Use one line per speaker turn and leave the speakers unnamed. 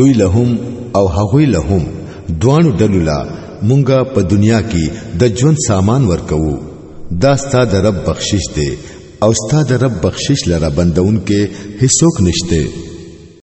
دوی لهم او هغوی لهم دوانو ډلو لا مونږه په دنیا کې د ژوند سامان ورکو دا ستا د رب بخشش دی او ستا د رب بخشش لره بندون کې هیڅوک نشته